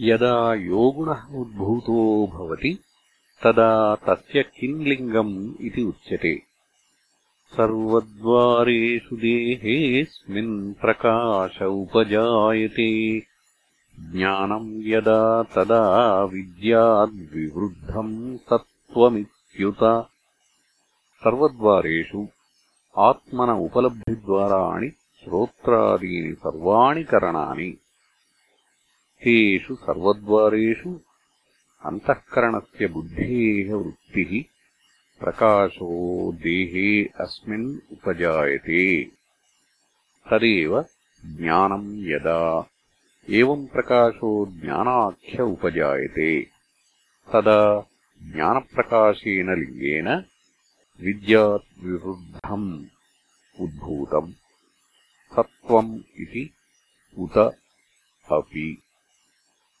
यदा योगुणः उद्भूतो भवति तदा तस्य किम् लिङ्गम् इति उच्यते। सर्वद्वारेषु देहेऽस्मिन् प्रकाश उपजायते। ज्ञानम् यदा तदा विद्याद्विवृद्धम् सत्त्वमित्युत। सर्वद्वारेषु आत्मन उपलब्धिद्वाराणि श्रोत्रादीनि सर्वाणि करणानि तेषु सर्वद्वारेषु अन्तःकरणस्य बुद्धेः वृत्तिः प्रकाशो देहे अस्मिन् उपजायते। तदेव ज्ञानम् यदा एवम् प्रकाशो ज्ञानाख्य उपजायते, तदा ज्ञानप्रकाशेन लिङ्गेन विद्याद्विवृद्धम् उद्भूतम्। सत्त्वम् इति उत अपि।